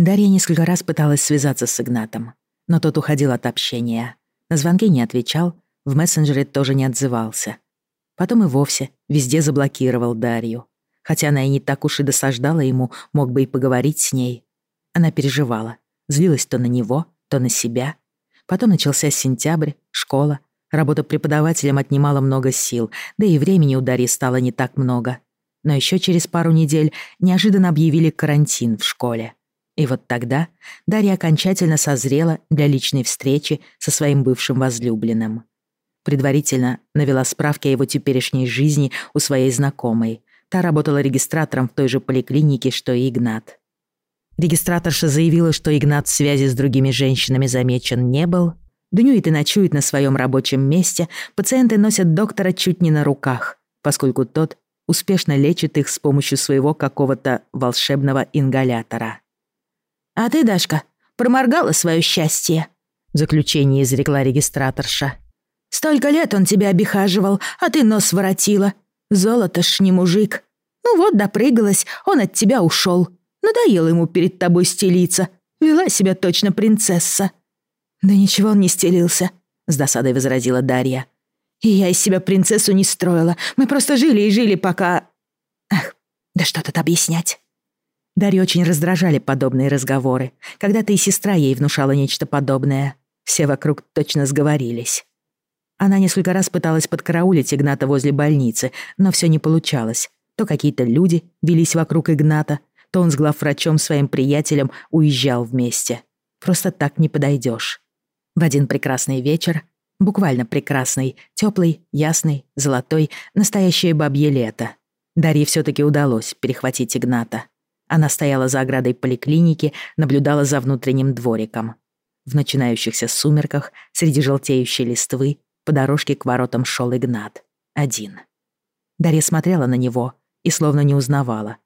Дарья несколько раз пыталась связаться с Игнатом, но тот уходил от общения. На звонки не отвечал, в мессенджере тоже не отзывался. Потом и вовсе везде заблокировал Дарью. Хотя она и не так уж и досаждала ему, мог бы и поговорить с ней. Она переживала, злилась то на него, то на себя. Потом начался сентябрь, школа. Работа преподавателем отнимала много сил, да и времени у Дарьи стало не так много. Но еще через пару недель неожиданно объявили карантин в школе. И вот тогда Дарья окончательно созрела для личной встречи со своим бывшим возлюбленным. Предварительно навела справки о его теперешней жизни у своей знакомой. Та работала регистратором в той же поликлинике, что и Игнат. Регистраторша заявила, что Игнат в связи с другими женщинами замечен не был. Днюет и ночует на своем рабочем месте, пациенты носят доктора чуть не на руках, поскольку тот успешно лечит их с помощью своего какого-то волшебного ингалятора. «А ты, Дашка, проморгала свое счастье», — заключение изрекла регистраторша. «Столько лет он тебя обихаживал, а ты нос воротила. Золото ж не мужик. Ну вот, допрыгалась, он от тебя ушел. Надоело ему перед тобой стелиться. Вела себя точно принцесса». «Да ничего он не стелился», — с досадой возразила Дарья. «И я из себя принцессу не строила. Мы просто жили и жили, пока...» «Ах, да что тут объяснять?» Дарью очень раздражали подобные разговоры. Когда-то и сестра ей внушала нечто подобное. Все вокруг точно сговорились. Она несколько раз пыталась подкараулить Игната возле больницы, но все не получалось. То какие-то люди велись вокруг Игната, то он с главврачом своим приятелем уезжал вместе. Просто так не подойдешь. В один прекрасный вечер, буквально прекрасный, теплый, ясный, золотой, настоящее бабье лето, Дарье все-таки удалось перехватить Игната. Она стояла за оградой поликлиники, наблюдала за внутренним двориком. В начинающихся сумерках, среди желтеющей листвы, по дорожке к воротам шел Игнат. Один. Дарья смотрела на него и словно не узнавала.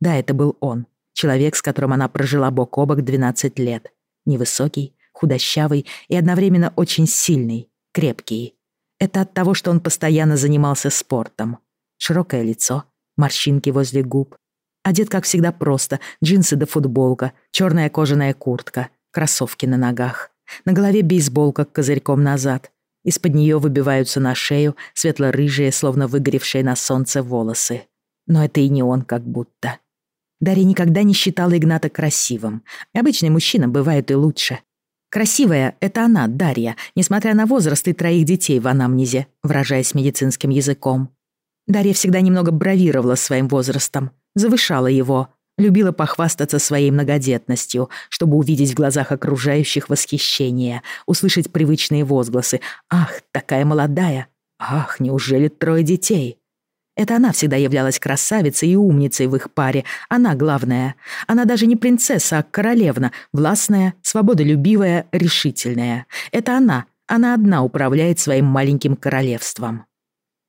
Да, это был он, человек, с которым она прожила бок о бок 12 лет. Невысокий, худощавый и одновременно очень сильный, крепкий. Это от того, что он постоянно занимался спортом. Широкое лицо, морщинки возле губ, Одет, как всегда, просто. Джинсы да футболка, черная кожаная куртка, кроссовки на ногах. На голове бейсболка козырьком назад. Из-под нее выбиваются на шею светло-рыжие, словно выгоревшие на солнце волосы. Но это и не он как будто. Дарья никогда не считала Игната красивым. Обычный мужчина бывает и лучше. Красивая — это она, Дарья, несмотря на возраст и троих детей в анамнезе, выражаясь медицинским языком. Дарья всегда немного бравировала своим возрастом завышала его, любила похвастаться своей многодетностью, чтобы увидеть в глазах окружающих восхищение, услышать привычные возгласы «Ах, такая молодая! Ах, неужели трое детей?» Это она всегда являлась красавицей и умницей в их паре. Она главная. Она даже не принцесса, а королевна. Властная, свободолюбивая, решительная. Это она. Она одна управляет своим маленьким королевством.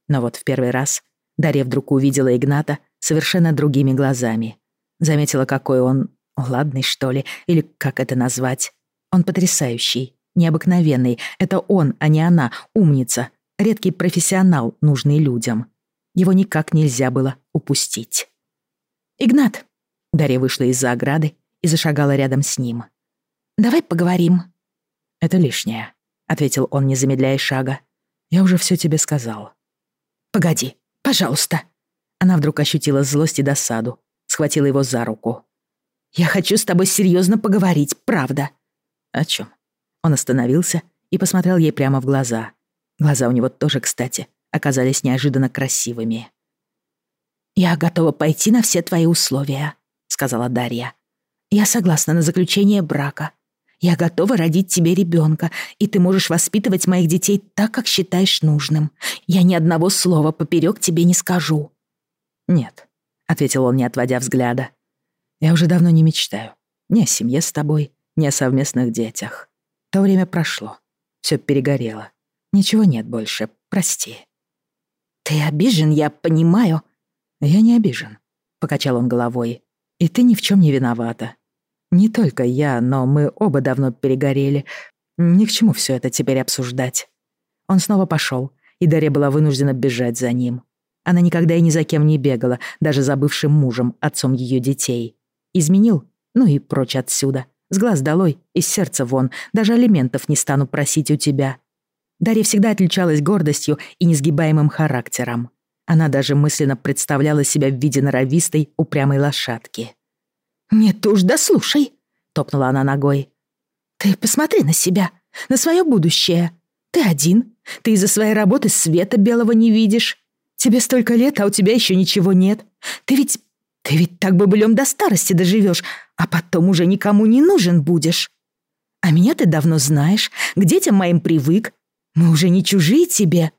Но вот в первый раз Дарья вдруг увидела Игната совершенно другими глазами. Заметила, какой он ладный, что ли, или как это назвать. Он потрясающий, необыкновенный. Это он, а не она, умница, редкий профессионал, нужный людям. Его никак нельзя было упустить. «Игнат!» Дарья вышла из-за ограды и зашагала рядом с ним. «Давай поговорим». «Это лишнее», — ответил он, не замедляя шага. «Я уже все тебе сказал». «Погоди, пожалуйста», она вдруг ощутила злость и досаду, схватила его за руку. «Я хочу с тобой серьезно поговорить, правда». «О чем? Он остановился и посмотрел ей прямо в глаза. Глаза у него тоже, кстати, оказались неожиданно красивыми. «Я готова пойти на все твои условия», — сказала Дарья. «Я согласна на заключение брака. Я готова родить тебе ребенка, и ты можешь воспитывать моих детей так, как считаешь нужным. Я ни одного слова поперек тебе не скажу. «Нет», — ответил он, не отводя взгляда. «Я уже давно не мечтаю. Ни о семье с тобой, ни о совместных детях. То время прошло. Все перегорело. Ничего нет больше. Прости». «Ты обижен, я понимаю». «Я не обижен», — покачал он головой. «И ты ни в чем не виновата. Не только я, но мы оба давно перегорели. Ни к чему все это теперь обсуждать». Он снова пошел, и Дарья была вынуждена бежать за ним. Она никогда и ни за кем не бегала, даже за бывшим мужем, отцом ее детей. Изменил? Ну и прочь отсюда. С глаз долой, из сердца вон. Даже алиментов не стану просить у тебя. Дарья всегда отличалась гордостью и несгибаемым характером. Она даже мысленно представляла себя в виде норовистой, упрямой лошадки. «Нет уж, да слушай», — топнула она ногой. «Ты посмотри на себя, на свое будущее. Ты один, ты из-за своей работы света белого не видишь. Тебе столько лет, а у тебя еще ничего нет. Ты ведь... ты ведь так бобылем до старости доживешь, а потом уже никому не нужен будешь. А меня ты давно знаешь, к детям моим привык. Мы уже не чужие тебе.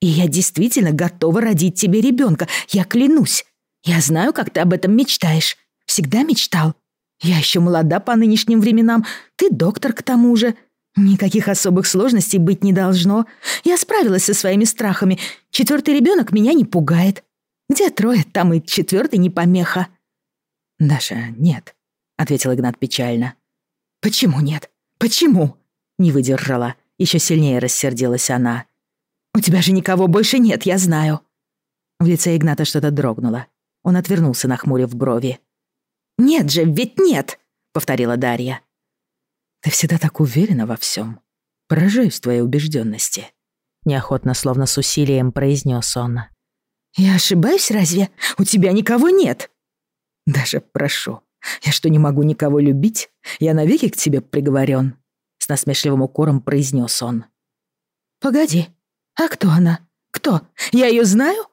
И я действительно готова родить тебе ребенка, я клянусь. Я знаю, как ты об этом мечтаешь. Всегда мечтал. Я еще молода по нынешним временам, ты доктор к тому же. Никаких особых сложностей быть не должно. Я справилась со своими страхами. Четвертый ребенок меня не пугает. Где трое, там и четвертый не помеха. Даша, нет, ответил Игнат печально. Почему нет? Почему? Не выдержала. Еще сильнее рассердилась она. У тебя же никого больше нет, я знаю. В лице Игната что-то дрогнуло. Он отвернулся, нахмурив брови. «Нет же, ведь нет!» — повторила Дарья. «Ты всегда так уверена во всем. Поражаюсь твоей убежденности», — неохотно, словно с усилием произнес он. «Я ошибаюсь разве? У тебя никого нет!» «Даже прошу. Я что, не могу никого любить? Я навеки к тебе приговорен», — с насмешливым укором произнес он. «Погоди, а кто она? Кто? Я ее знаю?»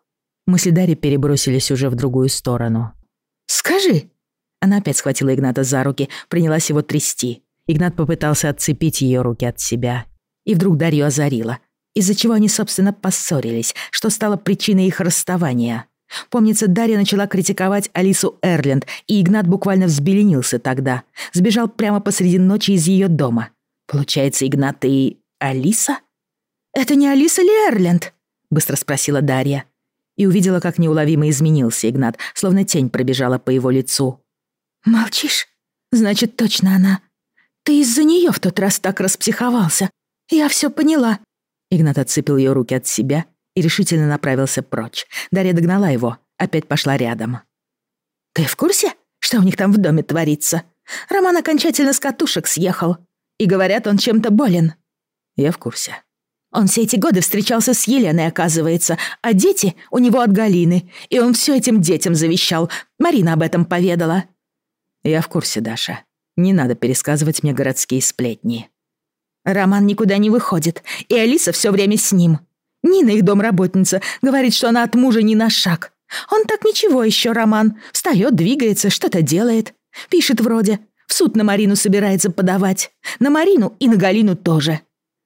Мысли Дарьи перебросились уже в другую сторону. «Скажи!» Она опять схватила Игната за руки, принялась его трясти. Игнат попытался отцепить ее руки от себя. И вдруг Дарью озарила. Из-за чего они, собственно, поссорились, что стало причиной их расставания. Помнится, Дарья начала критиковать Алису Эрленд, и Игнат буквально взбеленился тогда. Сбежал прямо посреди ночи из ее дома. Получается, Игнат и Алиса? «Это не Алиса ли Эрленд?» — быстро спросила Дарья. И увидела, как неуловимо изменился Игнат, словно тень пробежала по его лицу. «Молчишь? Значит, точно она. Ты из-за нее в тот раз так распсиховался. Я все поняла». Игнат отцепил ее руки от себя и решительно направился прочь. Дарья догнала его, опять пошла рядом. «Ты в курсе, что у них там в доме творится? Роман окончательно с катушек съехал. И говорят, он чем-то болен». «Я в курсе». Он все эти годы встречался с Еленой, оказывается, а дети у него от Галины, и он все этим детям завещал. Марина об этом поведала. Я в курсе, Даша. Не надо пересказывать мне городские сплетни. Роман никуда не выходит, и Алиса все время с ним. Нина, их домработница, говорит, что она от мужа не на шаг. Он так ничего еще, Роман. Встает, двигается, что-то делает. Пишет вроде. В суд на Марину собирается подавать. На Марину и на Галину тоже.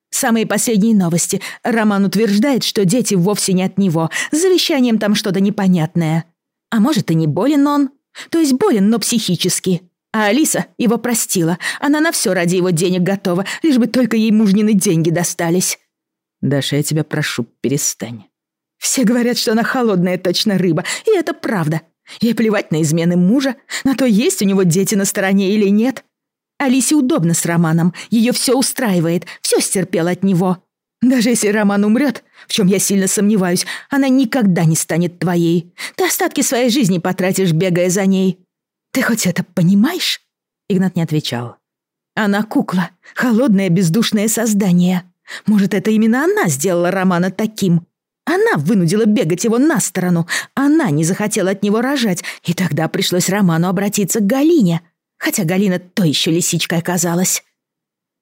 Самые последние новости. Роман утверждает, что дети вовсе не от него. С завещанием там что-то непонятное. А может, и не болен он. То есть болен, но психически. А Алиса его простила. Она на все ради его денег готова, лишь бы только ей мужнины деньги достались. Даша, я тебя прошу, перестань. Все говорят, что она холодная точно рыба, и это правда. Ей плевать на измены мужа, на то, есть у него дети на стороне или нет. Алисе удобно с Романом, ее все устраивает, все стерпела от него. Даже если Роман умрет, в чем я сильно сомневаюсь, она никогда не станет твоей. Ты остатки своей жизни потратишь, бегая за ней. Ты хоть это понимаешь?» Игнат не отвечал. «Она кукла, холодное бездушное создание. Может, это именно она сделала Романа таким? Она вынудила бегать его на сторону. Она не захотела от него рожать, и тогда пришлось Роману обратиться к Галине. Хотя Галина то еще лисичкой оказалась».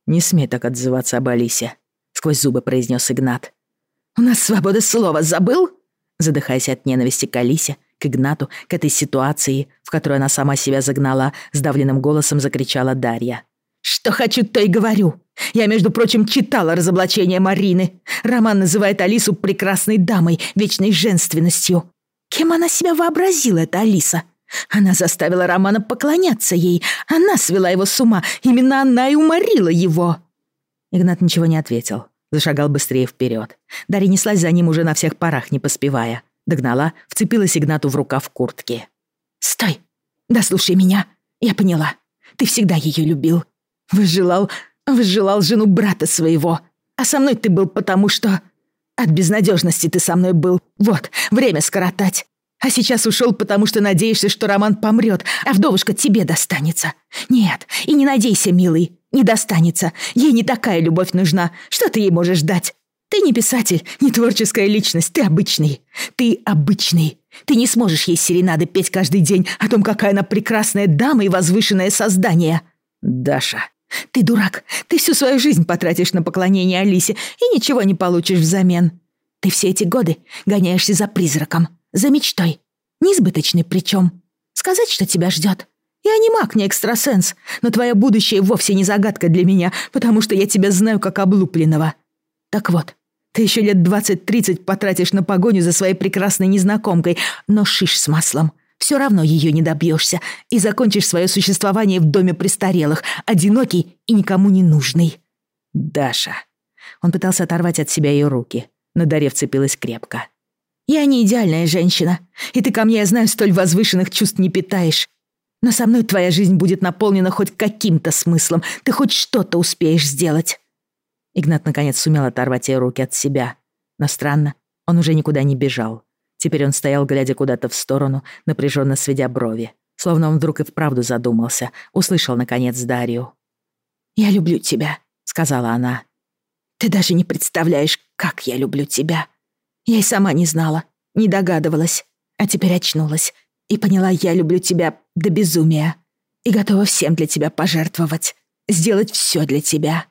«Не смей так отзываться об Алисе», — сквозь зубы произнес Игнат. «У нас свобода слова, забыл?» Задыхаясь от ненависти к Алисе, к Игнату, к этой ситуации, в которую она сама себя загнала, сдавленным голосом закричала Дарья. «Что хочу, то и говорю. Я, между прочим, читала разоблачение Марины. Роман называет Алису прекрасной дамой, вечной женственностью. Кем она себя вообразила, эта Алиса? Она заставила Романа поклоняться ей. Она свела его с ума. Именно она и уморила его». Игнат ничего не ответил. Зашагал быстрее вперед. Дарья неслась за ним уже на всех парах, не поспевая. Догнала, вцепилась Игнату в рукав куртки. «Стой! Да слушай меня! Я поняла. Ты всегда ее любил. Возжелал, возжелал жену брата своего. А со мной ты был потому, что... От безнадежности ты со мной был. Вот, время скоротать. А сейчас ушел, потому что надеешься, что Роман помрет, а вдовушка тебе достанется. Нет, и не надейся, милый, не достанется. Ей не такая любовь нужна. Что ты ей можешь дать? Ты не писатель, не творческая личность, ты обычный. Ты обычный. Ты не сможешь ей серенады петь каждый день о том, какая она прекрасная дама и возвышенное создание. Даша, ты дурак. Ты всю свою жизнь потратишь на поклонение Алисе и ничего не получишь взамен. Ты все эти годы гоняешься за призраком, за мечтой. Несбыточный причем. Сказать, что тебя ждет. Я не маг, не экстрасенс, но твое будущее вовсе не загадка для меня, потому что я тебя знаю как облупленного. Так вот, ты еще лет 20-30 потратишь на погоню за своей прекрасной незнакомкой, но шиш с маслом. Все равно ее не добьешься и закончишь свое существование в доме престарелых, одинокий и никому не нужный. Даша. Он пытался оторвать от себя ее руки, но Дарья вцепилась крепко. «Я не идеальная женщина, и ты ко мне, я знаю, столь возвышенных чувств не питаешь. Но со мной твоя жизнь будет наполнена хоть каким-то смыслом, ты хоть что-то успеешь сделать». Игнат наконец сумел оторвать ее руки от себя. Но странно, он уже никуда не бежал. Теперь он стоял, глядя куда-то в сторону, напряженно сведя брови. Словно он вдруг и вправду задумался, услышал, наконец, Дарью. «Я люблю тебя», — сказала она. «Ты даже не представляешь, как я люблю тебя. Я и сама не знала, не догадывалась, а теперь очнулась и поняла, я люблю тебя до безумия и готова всем для тебя пожертвовать, сделать все для тебя».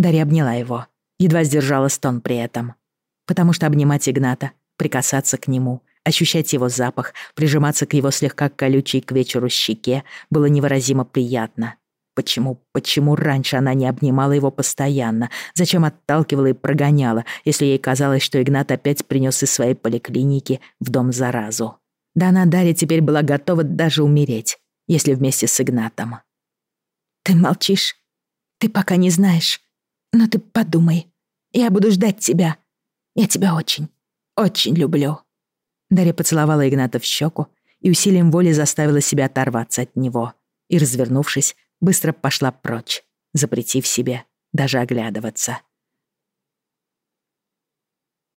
Дарья обняла его, едва сдержала стон при этом. Потому что обнимать Игната, прикасаться к нему, ощущать его запах, прижиматься к его слегка колючей к вечеру щеке было невыразимо приятно. Почему, почему раньше она не обнимала его постоянно? Зачем отталкивала и прогоняла, если ей казалось, что Игнат опять принес из своей поликлиники в дом заразу? Да она, Дарья, теперь была готова даже умереть, если вместе с Игнатом. «Ты молчишь? Ты пока не знаешь. Но ты подумай. Я буду ждать тебя. Я тебя очень, очень люблю». Дарья поцеловала Игната в щеку и усилием воли заставила себя оторваться от него. И, развернувшись, быстро пошла прочь, запретив себе даже оглядываться.